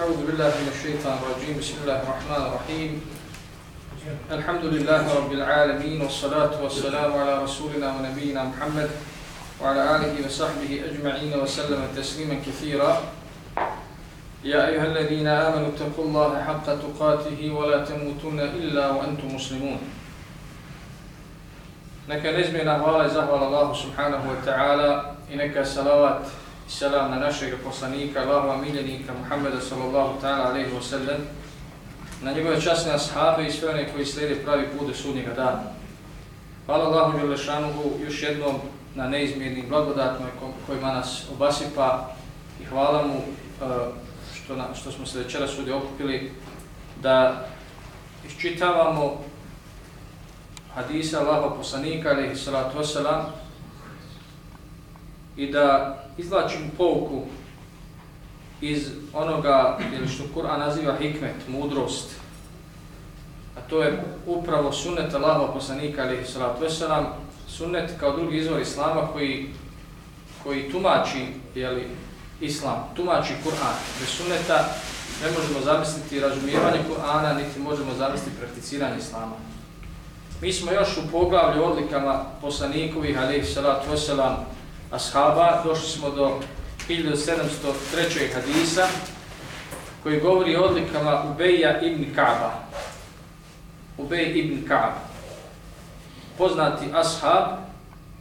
أعوذ بالله من الشيطان الرجيم. بسم الله الرحمن الرحيم. الحمد لله رب العالمين والصلاة والسلام على رسولنا ونبينا محمد وعلى آله وصحبه أجمعين وسلم تسليما كثيرا. يا أيها الذين آمنوا اتقوا الله حق تقاته ولا تموتون إلا وأنتم مسلمون. Neka nezmjena hvala i zahvala Allahu subhanahu wa ta'ala i na našeg poslanika, Allahova miljenika Muhammeda sallallahu ta'ala alaihi wa sallam, na njegove časne ashaabe i sve one koji slijede pravi put do sudnjega dana. Hvala Allahu Đelešanuhu još jednom na neizmjernim blagodatnoj kojima nas obasipa i hvala mu e, što, na, što smo se večera sudi okupili da iščitavamo hadisa Allaha poslanika alaihi salatu wasalam i da izlačim pouku iz onoga ili što Kur'an naziva hikmet, mudrost, a to je upravo sunnet Allaha poslanika alejhi salatu vesselam, sunnet kao drugi izvor Islama koji, koji tumači jeli, Islam, tumači Kur'an. Bez sunneta ne možemo zamisliti razumijevanje Kur'ana, niti možemo zamisliti prakticiranje Islama. Mi smo još u poglavlju odlikama poslanikovih, alejhi salatu vesselam ashaba, došli smo do 1703. hadisa, koji govori o odlikama Ubeja ibn Kaaba. Ubej ibn Kaab, poznati ashab,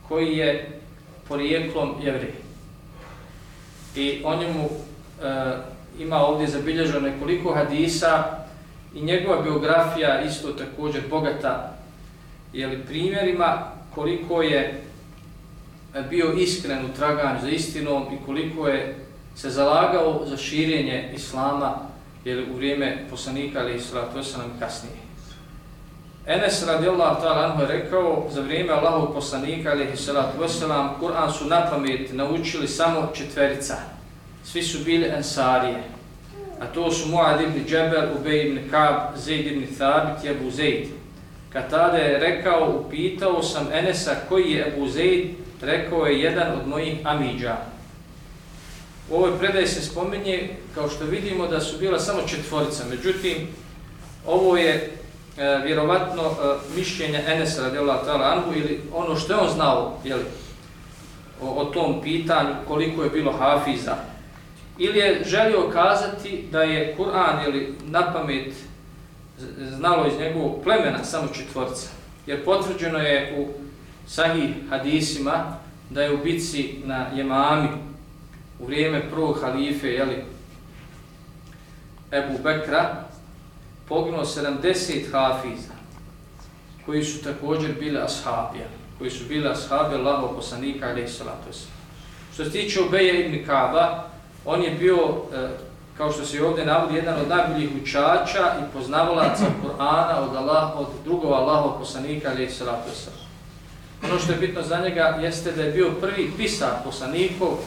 koji je porijeklom jevrej. I o njemu e, ima ovdje zabilježeno nekoliko hadisa i njegova biografija isto također bogata jeli, primjerima koliko je bio iskren u traganju za istinom i koliko je se zalagao za širenje islama jer u vrijeme poslanika ali islata, to se nam kasnije. Enes radijallahu ta'ala anhu je rekao za vrijeme Allahovog poslanika alaihi se wasalam Kur'an su na pamet naučili samo četverica. Svi su bili ensarije. A to su Muad ibn Džeber, Ubej ibn Kab, Zaid ibn Thabit i Ebu Zaid. Kad tada je rekao, upitao sam Enesa koji je Ebu Zaid, rekao je jedan od mojih amidža. U ovoj predaji se spominje, kao što vidimo, da su bila samo četvorica. Međutim, ovo je e, vjerovatno e, mišljenje Enesa radijallahu ta'ala anhu ili ono što je on znao jeli, o, o tom pitanju koliko je bilo hafiza. Ili je želio kazati da je Kur'an ili na pamet znalo iz njegovog plemena samo četvorca. Jer potvrđeno je u sahih hadisima da je u bitci na Jemami u vrijeme prvog halife jeli, Ebu Bekra poginuo 70 hafiza koji su također bili ashabija, koji su bili ashabi Allaho poslanika alaihi salatu Što se tiče Ubeja ibn Kaba, on je bio e, kao što se ovdje navodi, jedan od najboljih učača i poznavalaca Kur'ana od, Allah, od drugog Allaho poslanika, ali salatu Ono što je bitno za njega jeste da je bio prvi pisar poslanikov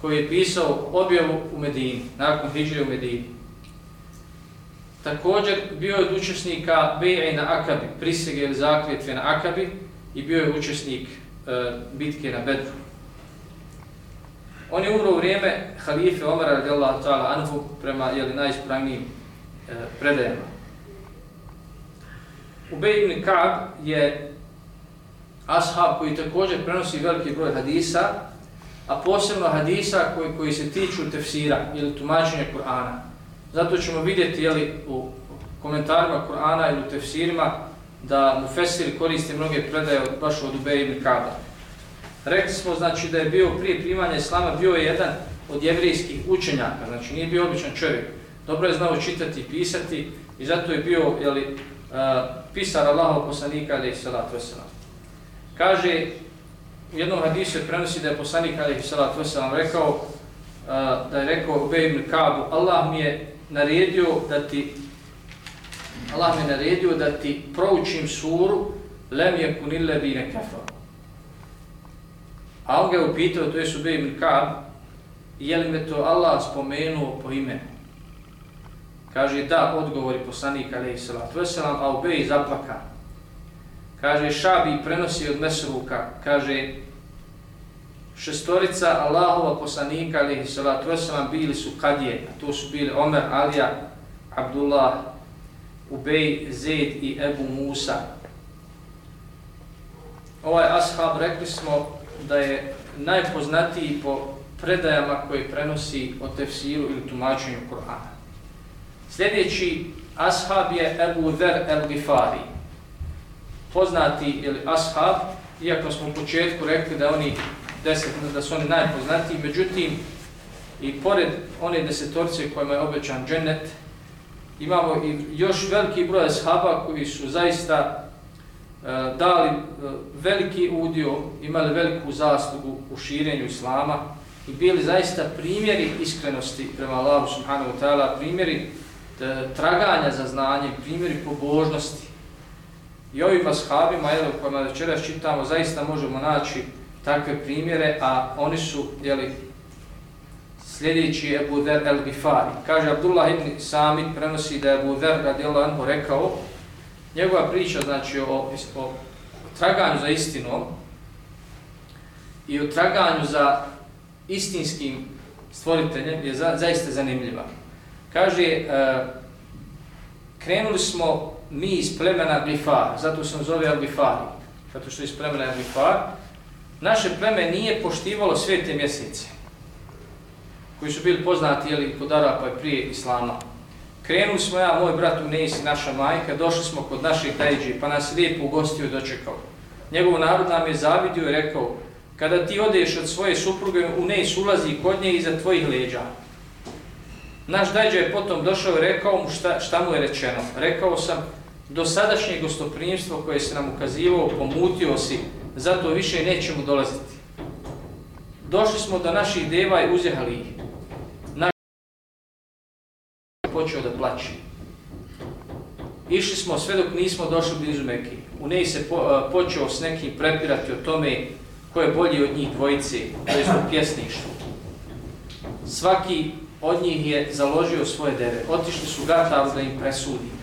koji je pisao objavu u Medini, nakon Hidžije u Medini. Također bio je od učesnika Beje na Akabi, prisege ili zakljetve na Akabi i bio je učesnik e, bitke na Bedru. On je umro u vrijeme halife Omara radijallahu ta'ala anhu prema jeli, najispravnijim e, predajama. Ubej ibn Ka'ab je ashab koji također prenosi veliki broj hadisa, a posebno hadisa koji, koji se tiču tefsira ili tumačenja Kur'ana. Zato ćemo vidjeti jeli, u komentarima Kur'ana ili u tefsirima da mu Fesir koristi mnoge predaje od, baš od Ubej ibn Ka'ba. Rekli smo znači da je bio prije primanja islama bio je jedan od jevrijskih učenjaka, znači nije bio običan čovjek. Dobro je znao čitati i pisati i zato je bio jeli, uh, pisar Allahov poslanika alejhi salatu vesselam. Kaže u jednom hadisu prenosi da je poslanik alaihi salatu wasalam rekao uh, da je rekao Ubej ibn Kabu, Allah mi je naredio da ti Allah mi je naredio da ti proučim suru lem je kunille bine kafaru A on ga je upitao, to je Subej ibn Ka'b, je li me to Allah spomenuo po imenu? Kaže, da, odgovori poslanik alaihi salatu wasalam, a Ubej zaplaka. Kaže, šabi prenosi od Mesruka, kaže, šestorica Allahova poslanika ali salatu wasalam bili su kadije, a to su bili Omer, Alija, Abdullah, Ubej, Zaid i Ebu Musa. Ovaj ashab rekli smo da je najpoznatiji po predajama koje prenosi o tefsiru ili tumačenju Kur'ana. Sljedeći ashab je Ebu Dher el-Gifari. Poznati ili ashab, iako smo u početku rekli da oni deset, da su oni najpoznatiji, međutim, i pored one desetorce kojima je obećan džennet, imamo i još veliki broj ashaba koji su zaista e, dali e, veliki udio, imali veliku zaslugu u širenju Islama i bili zaista primjeri iskrenosti prema Allahu subhanahu wa ta'ala, primjeri e, traganja za znanje, primjeri pobožnosti. I ovim ashabima, jedno kojima večeras čitamo, zaista možemo naći takve primjere, a oni su, jeli, sljedeći Ebu Dher el Gifari. Kaže Abdullah ibn Samit prenosi da je Abu Dher radijallahu anhu rekao, njegova priča znači o, o traganju za istinom i o traganju za istinskim stvoriteljem je za, zaista zanimljiva. Kaže, e, krenuli smo mi iz plemena Gifar, zato sam zove Al-Gifari, zato što je iz plemena Gifar, naše pleme nije poštivalo svete mjesece, koji su bili poznati jeli, kod Arapa i prije Islama. Krenuli smo ja, moj brat Uneis i naša majka, došli smo kod naših tajđe, pa nas lijepo ugostio i dočekao. Njegov narod nam je zavidio i rekao, kada ti odeš od svoje supruge, Uneis ulazi kod nje iza tvojih leđa. Naš dajđa je potom došao i rekao mu šta, šta mu je rečeno. Rekao sam, do sadašnje gostoprimstvo koje se nam ukazivao, pomutio si, zato više nećemo dolaziti. Došli smo do naših deva i uzjehali ih. Naš počeo da plaći. Išli smo sve dok nismo došli blizu Mekije. U neji se po, a, počeo s nekim prepirati o tome ko je bolji od njih dvojice, to je zbog. Svaki od njih je založio svoje deve. Otišli su gatav da im presudi.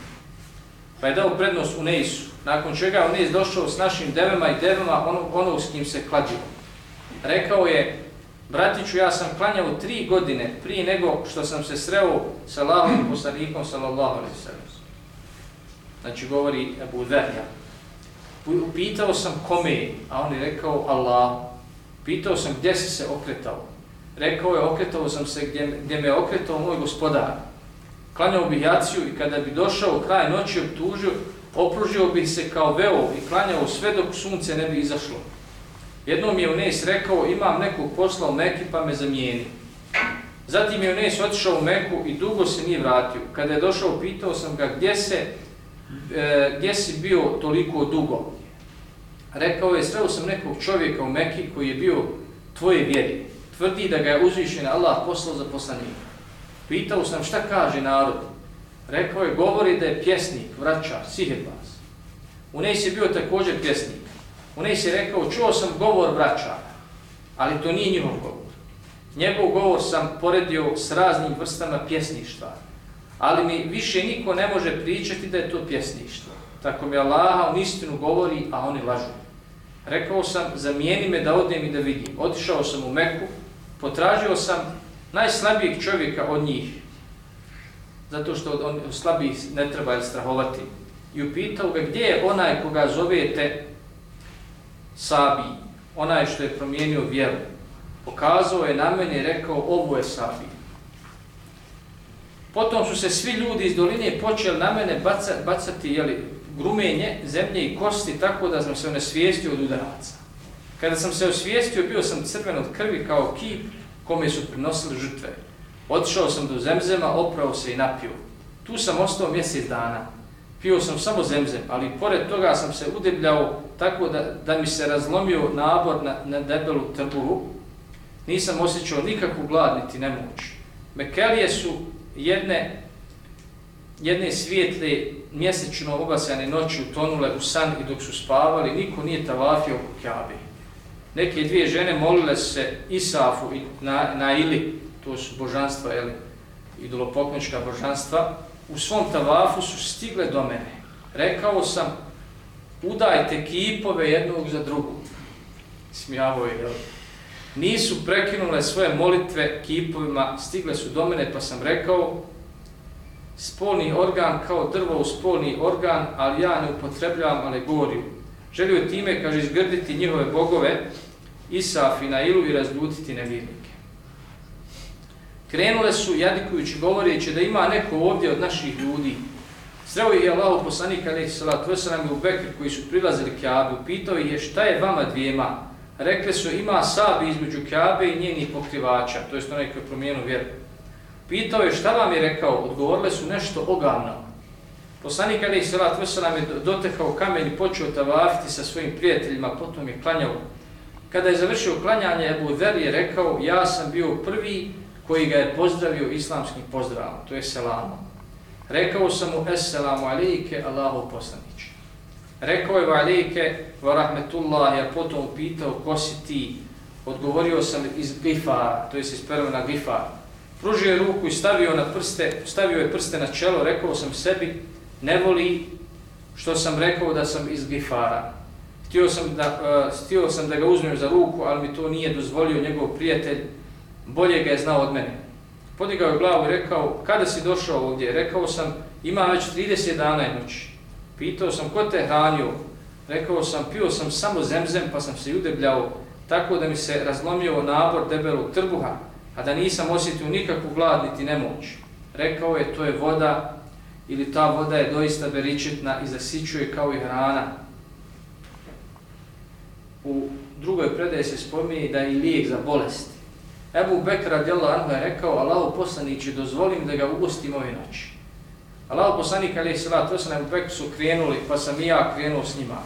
Pa je dao prednost u Neisu. Nakon čega je Uneis došao s našim devema i devama ono, ono s kim se kladio. Rekao je, bratiću, ja sam klanjao tri godine prije nego što sam se sreo sa Allahom poslanikom, sallallahu alaihi sallam. Znači, govori Ebu Dherja. Pitao sam kome je, a on je rekao Allah. Pitao sam gdje si se okretao. Rekao je, okretao sam se gdje, gdje me okretao moj gospodar. Klanjao bih jaciju i kada bi došao kraj noći obtužio, opružio bih se kao veo i klanjao sve dok sunce ne bi izašlo. Jednom je Unes rekao, imam nekog posla u Meki pa me zamijeni. Zatim je Unes otišao u Meku i dugo se nije vratio. Kada je došao, pitao sam ga gdje, se, e, gdje si bio toliko dugo. Rekao je, sreo sam nekog čovjeka u Meki koji je bio tvoje vjeri. Tvrdi da ga je uzvišen Allah poslao za poslanika. Pitao sam šta kaže narod. Rekao je, govori da je pjesnik, vraćar, sihirbaz. U nej se bio također pjesnik. U nej se rekao, čuo sam govor vraćara, ali to nije njihov govor. Njegov govor sam poredio s raznim vrstama pjesništva, ali mi više niko ne može pričati da je to pjesništvo. Tako mi Allah on istinu govori, a oni lažu. Rekao sam, zamijeni me da odem i da vidim. Otišao sam u Meku, potražio sam najslabijeg čovjeka od njih, zato što on slabiji ne treba strahovati. I upitao ga gdje je onaj koga zovete Sabi, onaj što je promijenio vjeru. Pokazao je na mene i rekao ovo je Sabi. Potom su se svi ljudi iz doline počeli na mene bacati, bacati jeli, grumenje, zemlje i kosti tako da sam se onesvijestio od udaraca. Kada sam se osvijestio, bio sam crven od krvi kao kip kome su prinosili žrtve. Otišao sam do zemzema, oprao se i napio. Tu sam ostao mjesec dana. Pio sam samo zemzem, ali pored toga sam se udebljao tako da, da mi se razlomio nabor na, na debelu trbuhu. Nisam osjećao nikakvu glad niti nemoć. Mekelije su jedne, jedne svijetle mjesečno obasjane noći utonule u san i dok su spavali, niko nije tavafio oko kjabe. Neke dvije žene molile se Isafu i na, na Ili, to su božanstva, jeli, idolopoknička božanstva, u svom tavafu su stigle do mene. Rekao sam, udajte kipove jednog za drugu. Smijavo je, jel? nisu prekinule svoje molitve kipovima, stigle su do mene pa sam rekao spolni organ kao drvo u spolni organ, ali ja ne upotrebljavam alegoriju. Želio time, kaže, izgrditi njihove bogove, Isaf i Nailu i razljutiti nevjernike. Krenule su, jadikujući, govoreći da ima neko ovdje od naših ljudi. Sreo je Allah poslanik, alaihi salatu wasalam u Bekr koji su prilazili Kjabu, pitao je šta je vama dvijema. Rekli su ima sabi između Kjabe i njenih pokrivača, to je onaj koji je promijenu vjeru. Pitao je šta vam je rekao, odgovorile su nešto ogavno. Poslanik alaihi Salat wasalam je dotekao kamen i počeo tavafiti sa svojim prijateljima, potom je klanjao. Kada je završio klanjanje, Ebu Dher je rekao, ja sam bio prvi koji ga je pozdravio islamskim pozdravom, to je selamom. Rekao sam mu, Esselamu alejke, Allahu poslanić. Rekao je, alejke, wa rahmetullah, ja potom pitao, ko si ti? Odgovorio sam iz Gifara, to je iz prvena Gifara pružio je ruku i stavio na prste, stavio je prste na čelo, rekao sam sebi, ne voli što sam rekao da sam iz Gifara. Htio sam da, uh, htio sam da ga uzmem za ruku, ali mi to nije dozvolio njegov prijatelj, bolje ga je znao od mene. Podigao je glavu i rekao, kada si došao ovdje? Rekao sam, ima već 30 dana i noći. Pitao sam, ko te hranio? Rekao sam, pio sam samo zemzem pa sam se udebljao, tako da mi se razlomio nabor debelog trbuha a da nisam osjetio nikakvu glad niti nemoć. Rekao je, to je voda ili ta voda je doista beričetna i zasićuje kao i hrana. U drugoj predaji se spominje da je i lijek za bolesti. Ebu Bekr radijallahu anhu je rekao, Allahu poslaniće dozvolim da ga ugostim ove noći. Allahu poslanik alaih salatu, to sam Ebu Bekr su krenuli, pa sam i ja krenuo s njima.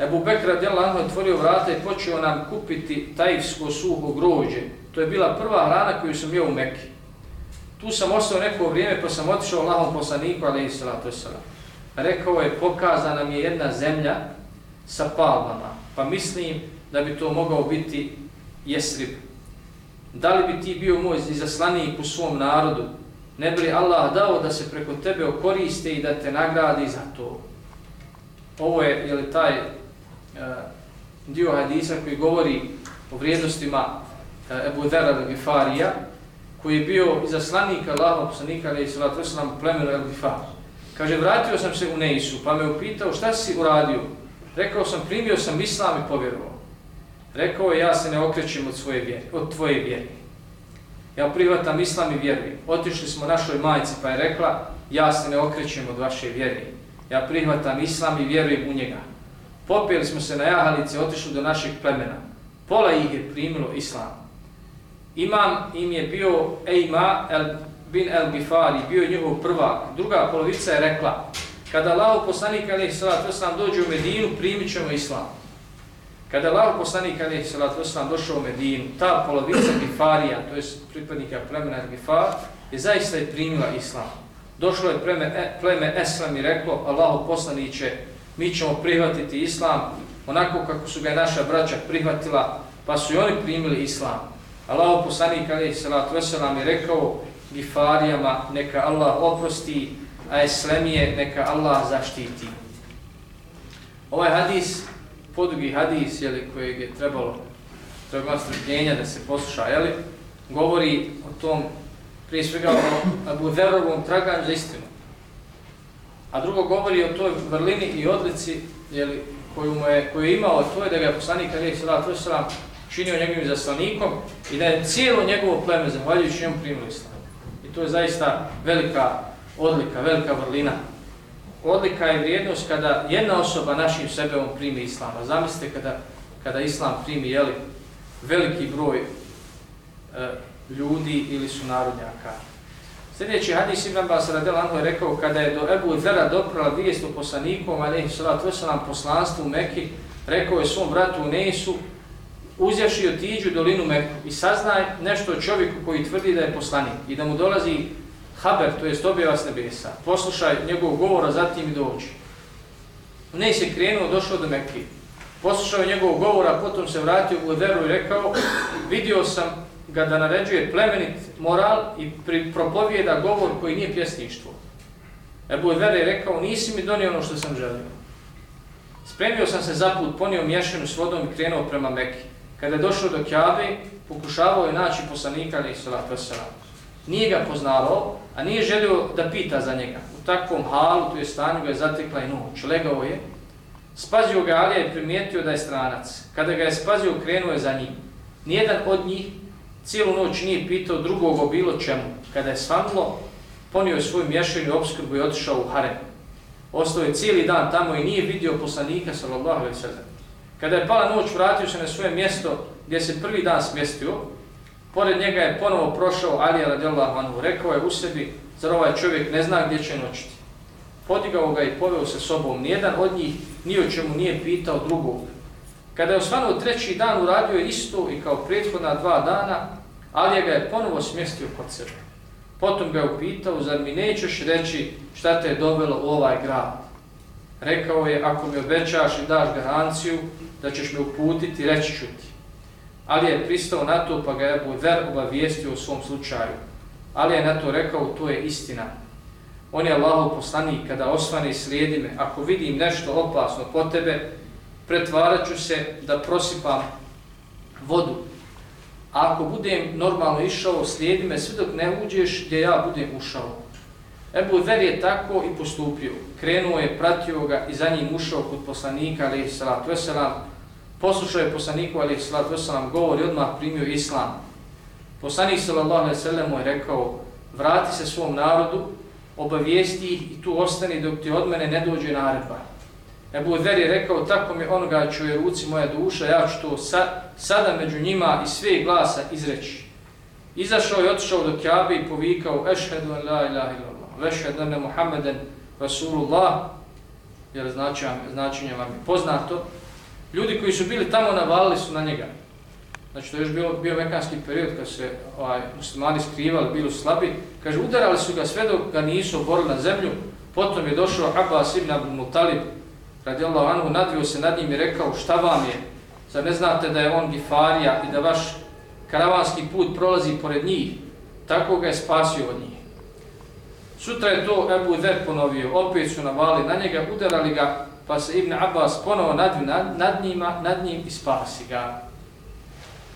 Ebu Bekr radijallahu anhu je otvorio vrata i počeo nam kupiti tajfsko suho grođe, To je bila prva hrana koju sam jeo u Mekke. Tu sam ostao neko vrijeme pa sam otišao Allahom poslaniku, ali i salatu Rekao je, pokazana mi je jedna zemlja sa palmama, pa mislim da bi to mogao biti jesrib. Da li bi ti bio moj izaslanik u svom narodu? Ne bi Allah dao da se preko tebe okoriste i da te nagradi za to? Ovo je, je li taj e, dio hadisa koji govori o vrijednostima e, Ebu Dera al-Gifarija, koji je bio izaslanik Allahov poslanika i salatu vesselam plemenu al-Gifar. Kaže vratio sam se u Neisu, pa me upitao šta si uradio? Rekao sam primio sam islam i povjerovao. Rekao je ja se ne okrećem od svoje vjere, od tvoje vjere. Ja prihvatam islam i vjerujem. Otišli smo našoj majici pa je rekla ja se ne okrećem od vaše vjere. Ja prihvatam islam i vjerujem u njega. Popijeli smo se na jahalice, otišli do našeg plemena. Pola ih je primilo islam. Imam im je bio Ejma el, bin el Bifari, bio je njihov prvak. Druga polovica je rekla, kada Allah poslanik alaihi salatu wasalam dođe u Medinu, primit ćemo islam. Kada Allah poslanik alaihi salatu wasalam došao u Medinu, ta polovica Gifarija, to je pripadnika plemena Bifar, je zaista je primila islam. Došlo je pleme, e, pleme Eslam i reklo, Allah poslaniće, mi ćemo prihvatiti islam onako kako su ga naša braća prihvatila, pa su i oni primili islam. Allah poslanik alaihi salatu wasalam je rekao Gifarijama neka Allah oprosti, a Eslemije neka Allah zaštiti. Ovaj hadis, podugi hadis jeli, kojeg je trebalo trebalo strpljenja da se posluša, jeli, govori o tom, prije svega o Abu Dherovom traganju za istinu. A drugo govori o toj vrlini i odlici jeli, koju, mu je, koju je imao, to je da ga je poslanik Ali salatu wasalam činio njegovim zaslanikom i da je cijelo njegovo pleme, zahvaljujući njemu, primili islam. I to je zaista velika odlika, velika vrlina. Odlika je vrijednost kada jedna osoba našim sebeom primi islama. Zamislite kada, kada islam primi jeli, veliki broj e, ljudi ili su narodnjaka. Sljedeći hadis Ibn Abbas radijalahu je rekao kada je do Ebu Zera doprala vijest o poslanikom, alejhi salatu vesselam poslanstvu u Mekki, rekao je svom bratu Nesu uzjaši otiđu dolinu Meku i saznaj nešto o čovjeku koji tvrdi da je poslanik i da mu dolazi haber, to je objava s nebesa, poslušaj njegovog govora, zatim i dođi. nej se krenuo, došao do Mekke. Poslušao njegovog govora, potom se vratio u Lederu i rekao, vidio sam ga da naređuje plemenit moral i propovijeda govor koji nije pjesništvo. Ebu Leder je rekao, nisi mi donio ono što sam želio. Spremio sam se za put, ponio mješanu s vodom i krenuo prema Mekke. kada je došao do Kjabe, pokušavao je naći poslanika ali salatu. Nije ga poznavao, a nije želio da pita za njega. U takvom halu, tu je stanju, ga je zatekla i noć. Legao je, spazio ga Alija i primijetio da je stranac. Kada ga je spazio, krenuo je za njim. Nijedan od njih cijelu noć nije pitao drugog o bilo čemu. Kada je svanulo, ponio je svoju mješajnu obskrbu i otišao u harem. Ostao je cijeli dan tamo i nije vidio poslanika, sallallahu alaihi sallam. Kada je pala noć, vratio se na svoje mjesto gdje se prvi dan smjestio, pored njega je ponovo prošao Alija radijallahu anhu, rekao je u sebi, zar ovaj čovjek ne zna gdje će noćiti. Podigao ga i poveo se sobom, nijedan od njih ni o čemu nije pitao drugog. Kada je osvanuo treći dan, uradio je isto i kao prethodna dva dana, Alija ga je ponovo smjestio kod sebe. Potom ga je upitao, zar mi nećeš reći šta te je dovelo u ovaj grad? Rekao je, ako mi obećaš i daš garanciju, da ćeš me uputiti, reći ću ti. Ali je pristao na to, pa ga je Budver obavijestio u svom slučaju. Ali je na to rekao, to je istina. On je Allahov poslanik, kada osvane i slijedi me, ako vidim nešto opasno po tebe, pretvarat ću se da prosipam vodu. A ako budem normalno išao, slijedi me sve dok ne uđeš gdje ja budem ušao. Ebu Zer je tako i postupio. Krenuo je, pratio ga i za njim ušao kod poslanika, ali salatu veselam. Poslušao je poslaniku, ali salatu veselam, govor i odmah primio islam. Poslanik sallallahu alejhi ve sellem mu je rekao, vrati se svom narodu, obavijesti ih i tu ostani dok ti od mene ne dođe naredba. Ebu Zer je rekao, tako mi onoga čuje ruci moja duša, ja ću to sa, sada među njima i sve glasa izreći. Izašao je otišao do Kjabe i povikao, ešhedu la ilaha illallah vešhedu ene Muhammeden Rasulullah, jer značenje vam je poznato, ljudi koji su bili tamo navalili su na njega. Znači to je još bio, bio mekanski period kad se ovaj, muslimani skrivali, bili slabi. Kaže, udarali su ga sve dok ga nisu oborili na zemlju. Potom je došao Abbas ibn Abu Mutalib, radijallahu anhu, nadvio se nad njim i rekao, šta vam je? Zar ne znate da je on Gifarija i da vaš karavanski put prolazi pored njih? Tako ga je spasio od njih. Sutra je to Ebu Zer ponovio, opet su navali na njega, udarali ga, pa se Ibn Abbas ponovo nad, nad, nad, njima, nad njim i spasi ga.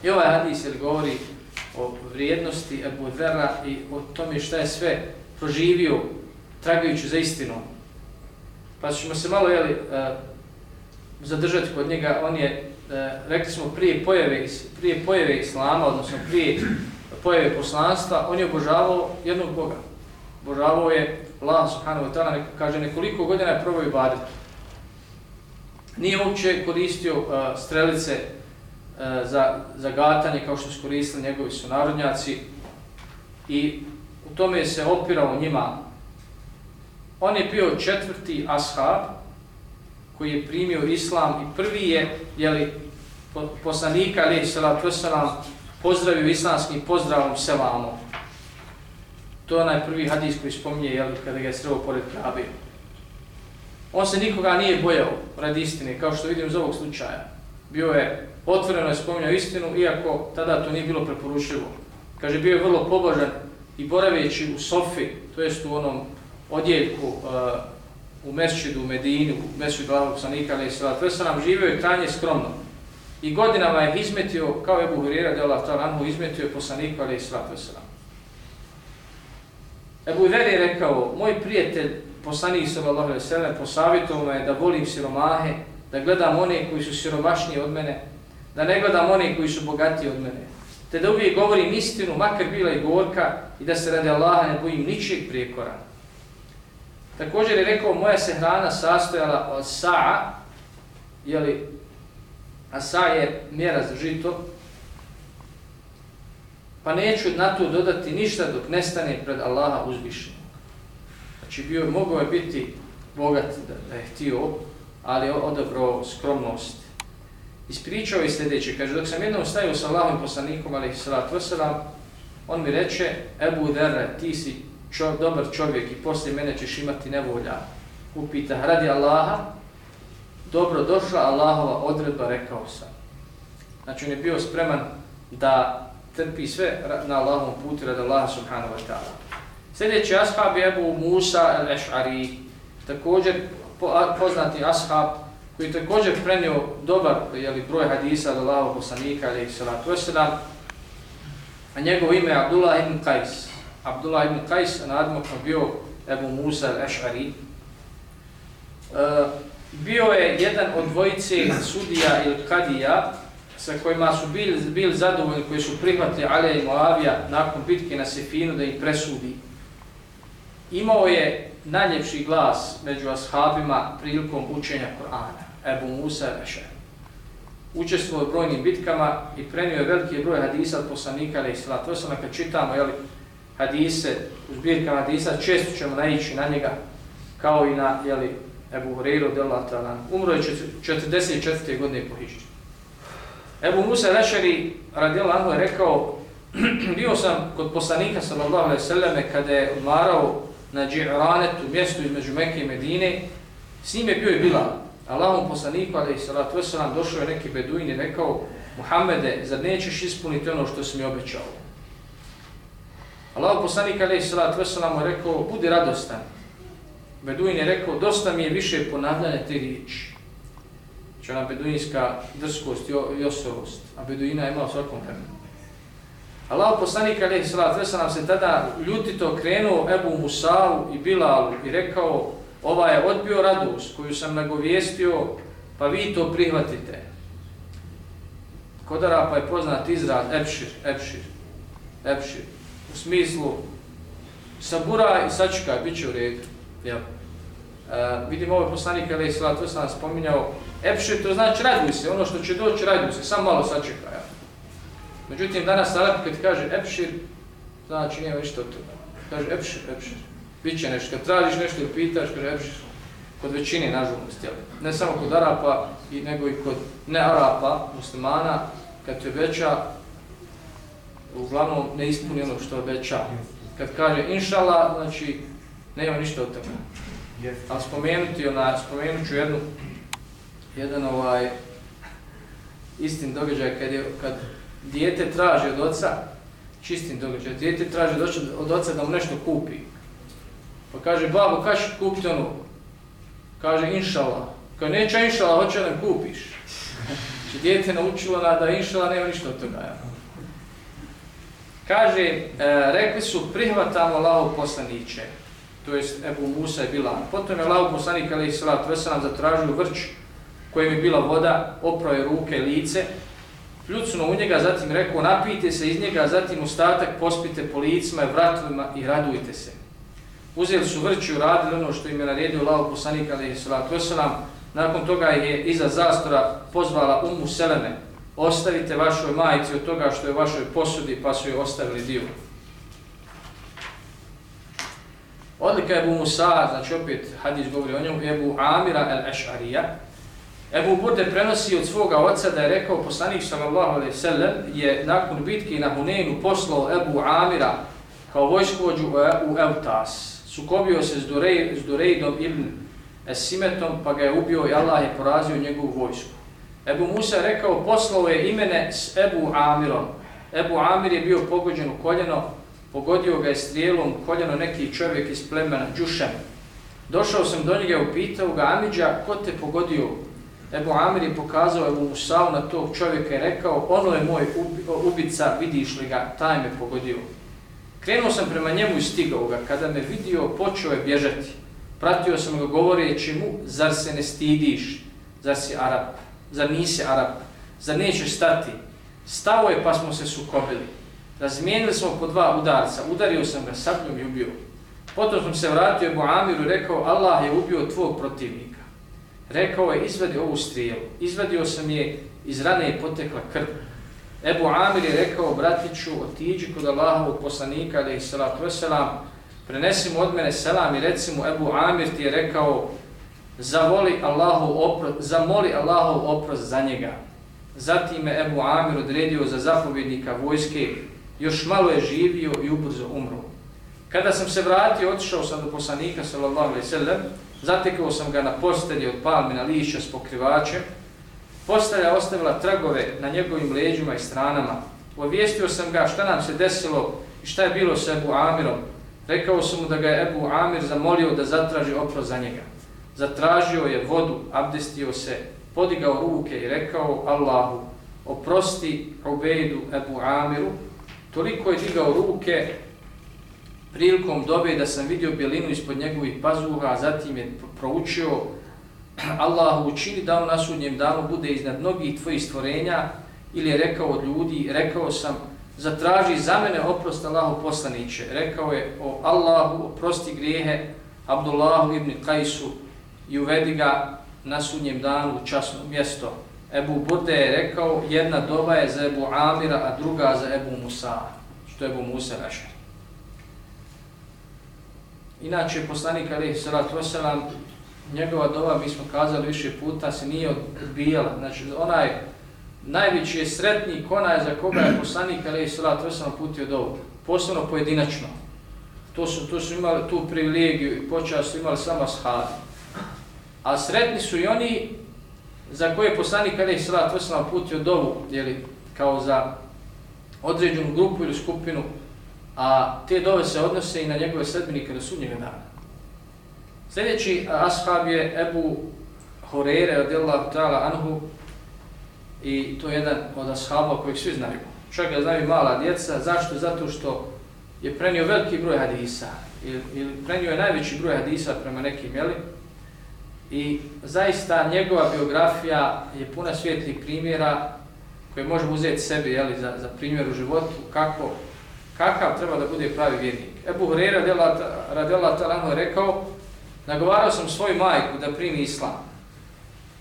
I ovaj hadis jer govori o vrijednosti Ebu Zera i o tome šta je sve proživio tragajući za istinu. Pa ćemo se malo jeli, uh, eh, zadržati kod njega. On je, uh, rekli smo, prije pojave, prije pojave Islama, odnosno prije pojave poslanstva, on je obožavao jednog Boga obožavao je Allah subhanahu wa ta'ala, kaže nekoliko godina je probao ibadit. Nije uopće koristio uh, strelice uh, za, za gatanje kao što su koristili njegovi sunarodnjaci i u tome se opirao njima. On je bio četvrti ashab koji je primio islam i prvi je jeli, poslanika ali salatu wasalam pozdravio islamskim pozdravom selamom. To je onaj prvi hadis koji spominje jeli, kada ga je sreo pored Kabe. On se nikoga nije bojao radi istine, kao što vidim iz ovog slučaja. Bio je otvoreno je spominjao istinu, iako tada to nije bilo preporučivo. Kaže, bio je vrlo pobožan i boraveći u Sofi, to jest u onom odjeljku uh, u Mesčidu, u Medinu, u Mesčidu Allahog Sanika, ali sve, to je nam živio i kranje skromno. I godinama je izmetio, kao je Buhurira, da je Allah izmetio poslaniku, ali i to je Ebu Zer je rekao, moj prijatelj, poslanik sallallahu alejhi ve sellem posavjetovao me da volim siromahe, da gledam one koji su siromašniji od mene, da ne gledam one koji su bogatiji od mene, te da uvijek govorim istinu, makar bila i gorka, i da se radi Allaha ne bojim ničijeg prijekora. Također je rekao, moja se hrana sastojala od sa'a, jeli, a sa je mjera za žito, pa neću na to dodati ništa dok nestane pred Allaha uzvišenog. Znači, bio, mogao je biti bogat da, da je htio, ali odabrao skromnost. Ispričao je sljedeće, kaže, dok sam jednom stavio sa Allahom poslanikom, ali salatu wasalam, on mi reče, Ebu Dere, ti si čo, dobar čovjek i poslije mene ćeš imati nevolja. Upita, radi Allaha, dobro došla Allahova odredba, rekao sam. Znači, on je bio spreman da trpi sve na Allahom putu radi Allah subhanahu wa ta'ala. Sljedeći ashab je Ebu Musa al-Eš'ari, također poznati ashab koji također prenio dobar jeli, broj hadisa od Allahog poslanika, ali salatu wasalam, a njegovo ime je Abdullah ibn Qais. Abdullah ibn Qais, nadmokno bio Ebu Musa al-Eš'ari. E, bio je jedan od dvojice sudija ili kadija sa kojima su bili, bili zadovoljni, koji su prihvatili Alija i Moavija nakon bitke na Sefinu da ih presudi. Imao je najljepši glas među ashabima prilikom učenja Korana, Ebu Musa al-Eš'ari učestvovao u brojnim bitkama i prenio je veliki broj hadisa od poslanika ali isla. To sam kad čitamo jeli, hadise, u zbirkama hadisa, često ćemo naići na njega kao i na jeli, Ebu Hureyru Delatalan. Umro je 44. godine po Hiđu. Ebu Musa Lešari radijel Anhu je rekao bio sam kod poslanika sallallahu alaihi sallame kada je odmarao na Džiranetu, mjestu između Mekke i Medine, s njim je bio i Bilal. Allahom poslaniku, ali salatu wasalam, došao je neki beduin i rekao Muhammede, zar nećeš ispuniti ono što si mi obećao? Allahom poslanik, ali salatu wasalam, je rekao, budi radostan. Beduin je rekao, dosta mi je više ponavljanja te riječi. Znači ona beduinska drskost i osorost, a beduina je imao svakom vremenu. Allah poslanik alaihi salatu wasalam se tada ljutito krenuo Ebu Musalu i Bilalu i rekao ova je odbio radost koju sam nagovijestio, pa vi to prihvatite. Kod Arapa je poznat izraz epšir, epšir, epšir. U smislu sabura i sačekaj, bit će u redu. Jel? E, vidim ovaj poslanik, ali je sva, spominjao, epšir to znači raduj se, ono što će doći raduj se, samo malo sačekaj. Međutim, danas Arab kad kaže epšir, znači nije ništa od toga. Kaže epšir, epšir Biće nešto. Kad tražiš nešto ili pitaš, kažeš, kod većine, nažalost, jel? ne samo kod Arapa, i nego i kod ne Arapa, muslimana, kad te veća, uglavnom ne ispuni ono što obeća. Kad kaže inšala, znači, nema ništa od toga. Ali spomenuti, ona, spomenut ću jednu, jedan ovaj, istin događaj, kad, je, kad dijete traži od oca, čistim događaj, dijete traži od oca da mu nešto kupi. Pa kaže, babo, kaš kupiti ono? Kaže, inšala. Kaže, neće inšala, hoće da kupiš. Znači, dijete naučilo na da inšala, nema ništa od toga. Ja. Kaže, e, rekli su, prihvatamo Allahu poslaniće. To jest, Ebu Musa je bila. Potom je Allahu poslanik, ali i salat, već zatražio vrč kojim je bila voda, oprao je ruke, lice, pljucno u njega, zatim rekao, napijte se iz njega, zatim ostatak pospite po licima i vratovima i radujte se uzeli su vrću i radili ono što im je naredio lao poslanik ali salatu wasalam. Nakon toga je iza zastora pozvala Umu Seleme, ostavite vašoj majici od toga što je u vašoj posudi, pa su joj ostavili dio. Odlika je Ebu Musa, znači opet hadis govori o njom, Ebu Amira el-Eš'arija. Ebu Burde prenosi od svoga oca da je rekao poslanik sallallahu alaihi sallam je nakon bitke na Huneynu poslao Ebu Amira kao vojskovođu u e- Eutas sukobio se s, Durej, s Durejdom ibn Esimetom, pa ga je ubio i Allah je porazio njegovu vojsku. Ebu Musa rekao, poslao je imene s Ebu Amirom. Ebu Amir je bio pogođen u koljeno, pogodio ga je strijelom koljeno neki čovjek iz plemena Đušem. Došao sam do njega i upitao ga, Amidža, ko te pogodio? Ebu Amir je pokazao Ebu Musavu na tog čovjeka i rekao, ono je moj ubica, vidiš li ga, taj me pogodio. Krenuo sam prema njemu i stigao ga. Kada me vidio, počeo je bježati. Pratio sam ga govoreći mu, zar se ne stidiš? Zar si Arab? Zar nisi Arab? Zar nećeš stati? Stavo je pa smo se sukobili. Razmijenili smo po dva udarca. Udario sam ga sabljom i ubio. Potom sam se vratio Ebu Amiru i rekao, Allah je ubio tvog protivnika. Rekao je, izvedi ovu strijelu. Izvadio sam je, iz rane je potekla krv. Ebu Amir je rekao, bratiću, otiđi kod Allahovog poslanika, ali i salatu veselam, prenesi mu od mene selam i reci mu, Ebu Amir ti je rekao, zavoli Allahov oprost, zamoli Allahov oprost za njega. Zatim je Ebu Amir odredio za zapovjednika vojske, još malo je živio i ubrzo umro. Kada sam se vratio, otišao sam do poslanika, sallallahu alaihi sallam, zatekao sam ga na postelji od palmina lišća s pokrivačem, Postelja ostavila tragove na njegovim leđima i stranama. Ovijestio sam ga šta nam se desilo i šta je bilo s Ebu Amirom. Rekao sam mu da ga je Ebu Amir zamolio da zatraži oprost za njega. zatražio je vodu, abdestio se, podigao ruke i rekao Allahu, oprosti Ubejdu Ebu Amiru, toliko je digao ruke prilikom dobe da sam vidio bjelinu ispod njegovih pazuha, a zatim je proučio Allahu učini da on na sudnjem danu bude iznad mnogih tvojih stvorenja ili je rekao od ljudi, rekao sam zatraži za mene oprost Allahu poslaniće. Rekao je o Allahu oprosti grijehe Abdullahu ibn Kajsu i uvedi ga na sudnjem danu u časno mjesto. Ebu Burde je rekao jedna doba je za Ebu Amira, a druga za Ebu Musa, što je Ebu Musa Rašar. Inače, poslanik Ali Salatu Veselam, njegova doba, mi smo kazali više puta, se nije odbijala. Znači, onaj najveći je sretnik, onaj za koga je poslanik Ali Salatu Veselam putio dovu. posebno pojedinačno. To su, to su imali tu privilegiju i počast su imali samo shadi. A sretni su i oni za koje je poslanik Ali Salatu Veselam putio dovu, jeli, kao za određenu grupu ili skupinu, a te dove se odnose i na njegove sredbenike do sudnjega dana. Sljedeći ashab je Ebu Horeire od Allah ta'ala anhu i to je jedan od ashaba kojeg svi znaju. Čak ga znaju mala djeca. Zašto? Zato što je prenio veliki broj hadisa ili prenio je najveći broj hadisa prema nekim, jeli? I zaista njegova biografija je puna svijetlih primjera koje možemo uzeti sebi jeli, za, za primjer u životu, kako kakav treba da bude pravi vjernik. Ebu Hureyre radela talano je rekao, nagovarao sam svoju majku da primi islam.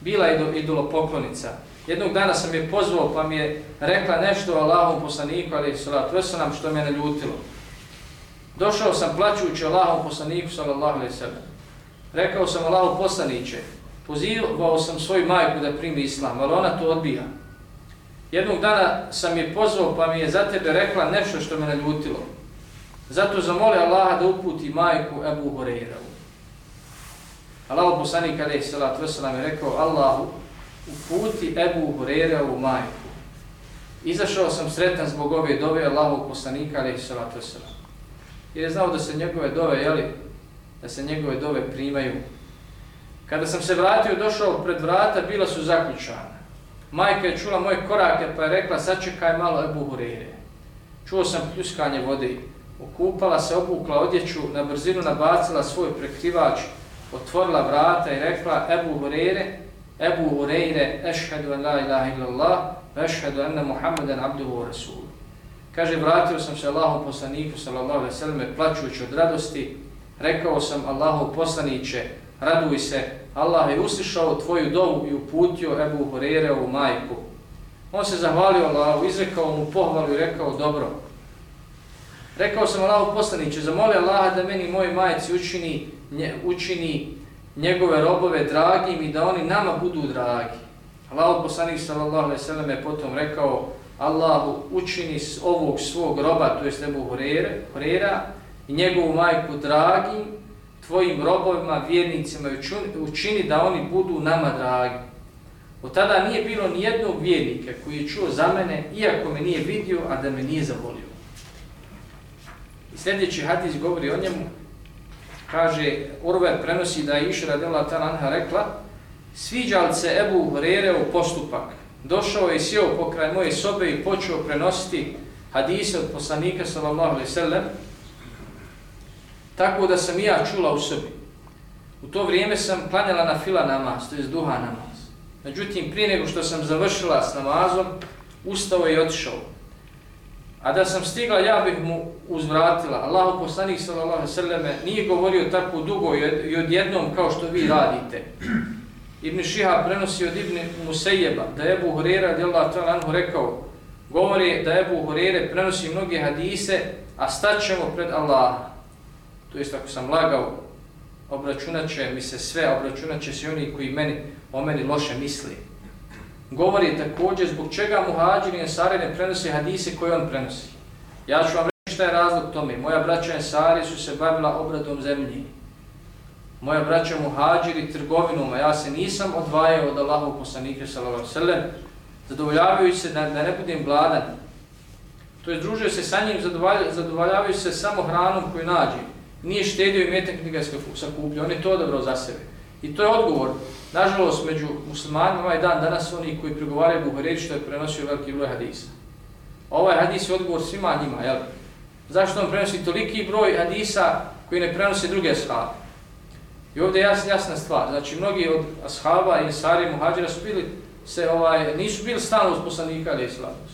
Bila je idolopoklonica. Jednog dana sam je pozvao pa mi je rekla nešto o Allahom poslaniku, ali salatu wasalam, što me naljutilo. Došao sam plaćujući Allahom poslaniku, sallallahu alaihi sallam. Rekao sam Allahom poslaniće, pozivao sam svoju majku da primi islam, ali ona to odbija. Jednog dana sam je pozvao pa mi je za tebe rekla nešto što me naljutilo. Zato zamoli Allaha da uputi majku Ebu Horeiravu. Allah poslanik kada je salat wasalam je rekao Allahu uputi Ebu Horeiravu majku. Izašao sam sretan zbog ove dove Allahog poslanika kada je salat wasalam. Jer je znao da se njegove dove, jeli, da se njegove dove primaju. Kada sam se vratio, došao pred vrata, bila su zaključana. Majka je čula moje korake pa je rekla sačekaj malo Ebu Hureyre. Čuo sam pljuskanje vode. Okupala se, obukla odjeću, na brzinu nabacila svoj prekrivač, otvorila vrata i rekla Ebu Hureyre, Ebu Hureyre, ešhedu en la ilaha illallah, ešhedu enne Muhammeden abduhu rasulu. Kaže, vratio sam se Allahom poslaniku, sallallahu alaihi sallam, plaćujući od radosti, rekao sam Allahom poslaniće, raduj se, Allah je uslišao tvoju dovu i uputio Ebu Horeire u majku. On se zahvalio Allahu, izrekao mu pohvalu i rekao dobro. Rekao sam Allahu poslaniće, zamoli Allaha da meni moj majci učini, nje, učini njegove robove dragim i da oni nama budu dragi. Allahu poslanik sallallahu alejhi ve sellem je potom rekao Allahu učini ovog svog roba, to jest Ebu Horeira, i njegovu majku dragim tvojim robovima, vjernicima učini da oni budu nama dragi. Od tada nije bilo ni jednog vjernika koji je čuo za mene, iako me nije vidio, a da me nije zavolio. I sljedeći hadis govori o njemu, kaže, Urve prenosi da je Išra Dela Talanha rekla, sviđal se Ebu Hrere u postupak, došao je i sjeo pokraj moje sobe i počeo prenositi hadise od poslanika sallallahu alaihi sallam, Tako da sam ja čula u sebi. U to vrijeme sam klanjala na fila namaz, to je duha namaz. Međutim, prije nego što sam završila s namazom, ustao je i otišao. A da sam stigla, ja bih mu uzvratila. Allahu poslanik sallallahu sallame nije govorio tako dugo i odjednom kao što vi radite. Ibn Šiha prenosi od Ibn Musejeba da je Ebu Hurera radijallahu ta'ala anhu rekao govori da Ebu Hurere prenosi mnoge hadise, a staćemo pred Allaha to jest ako sam lagao, obračunat će mi se sve, obračunat će se oni koji meni, o meni loše misli. Govori također zbog čega muhađiri i ensari ne prenose hadise koje on prenosi. Ja ću vam reći šta je razlog tome. Moja braća ensari su se bavila obradom zemlji. Moja braća muhađiri trgovinom, a ja se nisam odvajao od Allahov poslanika sallallahu sallam, zadovoljavajući se da, da ne budem gladan. To je družio se sa njim, zadovoljavajući se samo hranom koju nađem nije štedio i metak ni ga sakupio, on je to dobro za sebe. I to je odgovor. Nažalost, među muslimanima ovaj dan danas oni koji prigovaraju Buhari što je prenosio veliki broj hadisa. Ovaj hadis je odgovor svima njima, jel? Zašto on prenosi toliki broj hadisa koji ne prenose druge ashaabe? I ovdje je jasna, jasna stvar. Znači, mnogi od ashaba i sari muhađira su bili, se, ovaj, nisu bili stalno uz poslanika ili islamus.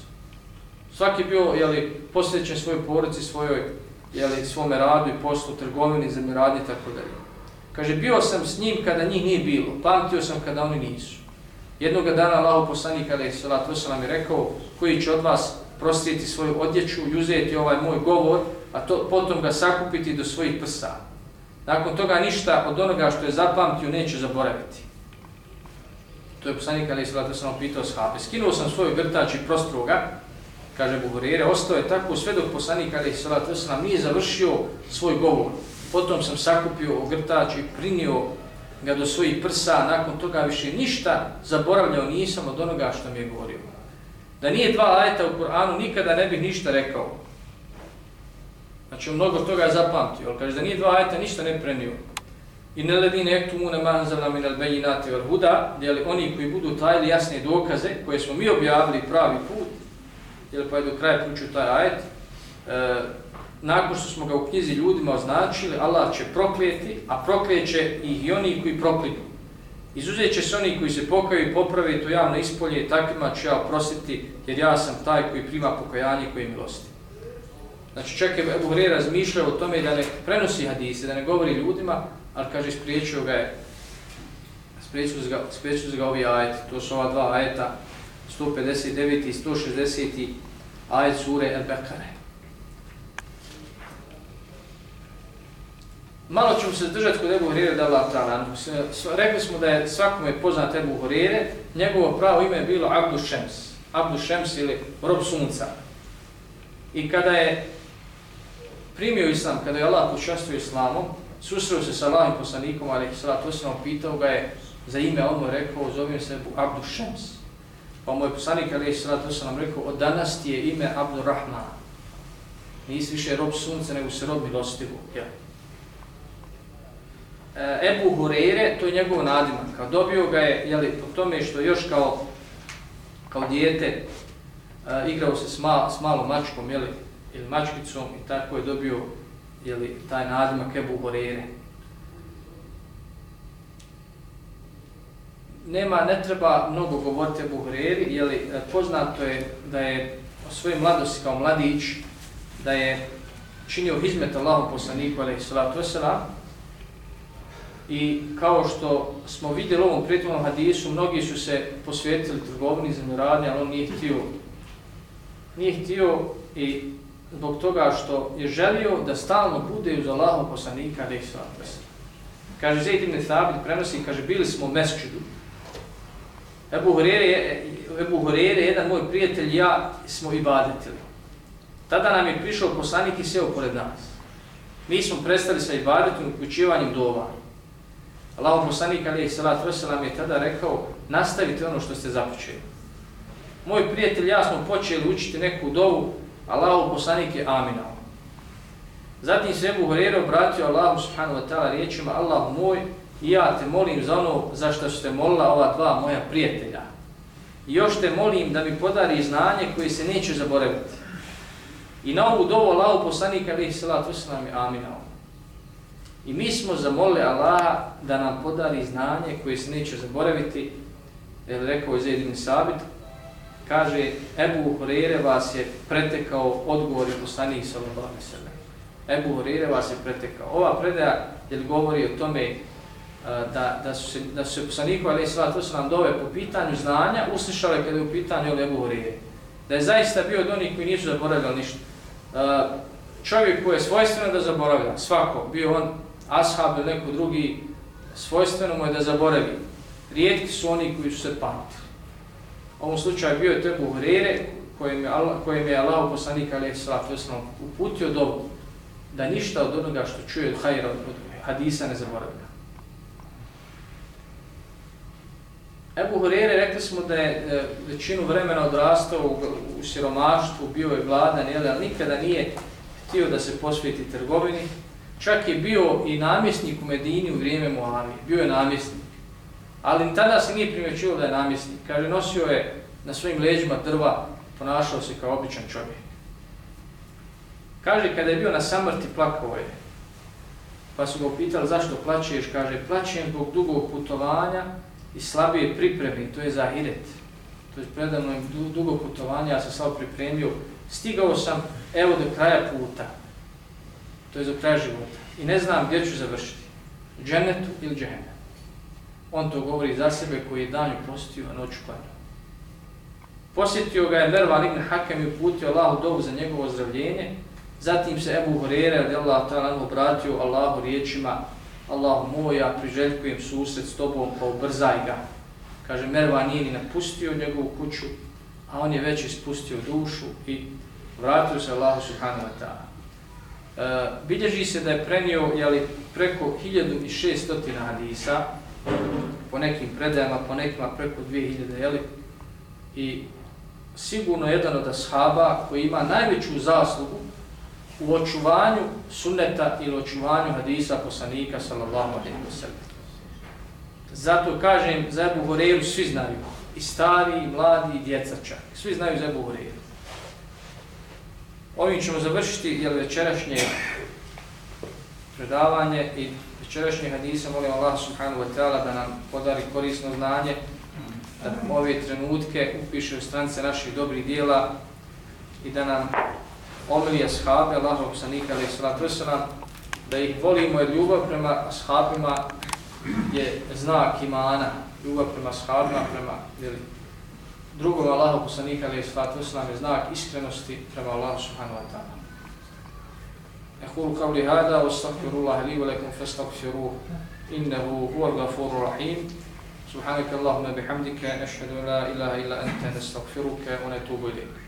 Svaki bio, jeli, posjećen svojoj porodici, svojoj, jeli, svome radu i poslu, trgovini, zemljoradnji, tako dalje. Kaže, bio sam s njim kada njih nije bilo, pamtio sam kada oni nisu. Jednog dana Allah kada je salat wasalam je rekao koji će od vas prostrijeti svoju odjeću i uzeti ovaj moj govor, a to, potom ga sakupiti do svojih prsa. Nakon toga ništa od onoga što je zapamtio neće zaboraviti. To je poslanik je Salat wasalam pitao shabe. Skinuo sam svoj grtač i prostroga, kaže Buhurire, ostao je tako sve dok poslanik ali salatu wasalam nije završio svoj govor. Potom sam sakupio ogrtač i prinio ga do svojih prsa, nakon toga više ništa zaboravljao nisam od onoga što mi je govorio. Da nije dva ajeta u Kur'anu, nikada ne bih ništa rekao. Znači, mnogo toga je zapamtio, ali kaže da nije dva ajeta, ništa ne prenio. I ne ledi nektu mu ne manzala min al bejinati or huda, jer oni koji budu tajili jasne dokaze, koje smo mi objavili pravi put, ili pa je do kraja pručio taj ajet, e, nakon što smo ga u knjizi ljudima označili, Allah će prokleti, a prokleće ih i oni koji proklinu. Izuzet će se oni koji se pokaju i poprave to javno ispolje, i takvima ću ja oprostiti, jer ja sam taj koji prima pokajanje koji milosti. Znači čak je Ebu Hre razmišljao o tome da ne prenosi hadise, da ne govori ljudima, ali kaže spriječio ga je, spriječio ga, spriječio ga ovi ajeti, to su ova dva ajeta, 159. i 160. ajet sure Al-Bekare. Malo ćemo se držati kod Ebu Horire da Allah ta'ala. Rekli smo da je svakome poznat Ebu Horire, njegovo pravo ime je bilo Abdu Šems. Abdu Šems ili rob sunca. I kada je primio islam, kada je Allah počastio islamom, susreo se sa Allahim poslanikom, ali salatu osnovom pitao ga je za ime, on mu je rekao, zovem se Abdu Šems. Pa mu je poslanik, ali sam osnovom rekao, od danas ti je ime Abdurrahman. Nisi više rob sunca, nego se rob milostivu. Ja. E, Ebu Hureyre, to je njegov nadimak, kao dobio ga je, jeli, po tome što još kao, kao dijete e, igrao se s, ma, s malom mačkom, jeli, ili mačkicom i tako je dobio jeli, taj nadimak Ebu Hureyre. Nema, ne treba mnogo govoriti o Buhreri, jer e, poznato je da je o svojoj mladosti kao mladić, da je činio hizmet Allahom poslaniku, ali salatu wasalam, I kao što smo vidjeli u ovom prijetnom hadisu, mnogi su se posvetili trgovini zemljoradnje, ali on nije htio. Nije htio i zbog toga što je želio da stalno bude uz Allahom poslanika, da ih Kaže, Zaid ibn Thabit prenosi, kaže, bili smo u mesčidu. Ebu Hurere, Ebu Hurere, jedan moj prijatelj ja smo ibadetili. Tada nam je prišao poslanik i seo pored nas. Mi smo prestali sa ibadetom i dova. Allahom poslanik ali "Salat, wasalam je tada rekao nastavite ono što ste započeli. Moj prijatelj ja smo počeli učiti neku dovu, Allahom poslanik je aminao. Zatim se Ebu Hurere obratio Allahu subhanahu wa ta'ala riječima Allah moj i ja te molim za ono za što ste molila ova dva moja prijatelja. I još te molim da mi podari znanje koje se neće zaboraviti. I na ovu dovu Allahu poslanika alaihi salatu wasalam je. I mi smo zamolili Allaha da nam podari znanje koje se neće zaboraviti. Jer rekao je Zaid Sabit, kaže Ebu Hurere vas je pretekao odgovor i poslanih sallallahu alaihi sallam. Ebu Hurere vas je pretekao. Ova predaja jer govori o tome da, da su se, da su se poslaniku ali sva to su nam dove po pitanju znanja, uslišali kada je u pitanju Ebu Da je zaista bio od onih koji nisu zaboravljali ništa. Čovjek koji je svojstveno da zaboravlja, svako, bio on ashab ili neko drugi, svojstveno mu je da zaboravi. Rijetki su oni koji su se pamtili. U ovom slučaju bio je Tebu Hrere, kojim je Allah, kojem je Allah poslanik alaih sva wasallam uputio dobu da ništa od onoga što čuje od hajra, od hadisa ne zaboravlja. Ebu Hurere rekli smo da je e, većinu vremena odrastao u, u siromaštvu, bio je gladan, jel, ali nikada nije htio da se posvijeti trgovini, Čak je bio i namjesnik u Medini u vrijeme Moami, Bio je namjesnik. Ali tada se nije primjećilo da je namjesnik. Kaže, nosio je na svojim leđima drva, ponašao se kao običan čovjek. Kaže, kada je bio na samrti, plakao je. Pa su ga upitali zašto plaćeš, kaže, plaćem zbog dugog putovanja i slabije pripreme, to je za iret. To je predavno dugo putovanje, ja sam slabo pripremio. Stigao sam, evo do kraja puta, to je do kraja života. I ne znam gdje ću završiti, dženetu ili džene. On to govori za sebe koji je danju posjetio, a noću klanio. Posjetio ga je Mervan ibn Hakem i uputio Allahu dovu za njegovo ozdravljenje, Zatim se Ebu Hurere, radi Allah ta'ala, obratio Allahu riječima Allah moj, ja priželjkujem susret s tobom, pa ubrzaj ga. Kaže, Merva nije ni napustio njegovu kuću, a on je već ispustio dušu i vratio se Allahu subhanahu wa ta'ala. E, bilježi se da je prenio jeli, preko 1600 hadisa, po nekim predajama, po nekima preko 2000, jeli, i sigurno jedan od ashaba koji ima najveću zaslugu u očuvanju sunneta ili očuvanju hadisa poslanika sallallahu alaihi wa sallam. Zato kažem za Ebu Horeiru svi znaju, i stari, i mladi, i djeca čak. Svi znaju za Ebu Horeiru. Ovim ćemo završiti jel, večerašnje predavanje i večerašnje hadise. Molim Allah subhanahu wa ta'ala da nam podari korisno znanje, da nam ove trenutke upiše u strance naših dobrih dijela i da nam omili ashabi Allahov poslanika alejhi salatu vesselam da ih volimo jer ljubav prema ashabima je znak imana ljubav prema ashabima prema ili drugom Allahov poslanika alejhi salatu vesselam je znak iskrenosti prema Allahu subhanahu wa ta'ala أقول قولي هذا واستغفر الله لي ولكم فاستغفروه إنه هو الغفور الرحيم سبحانك اللهم بحمدك نشهد لا إله إلا أنت نستغفرك ونتوب إليك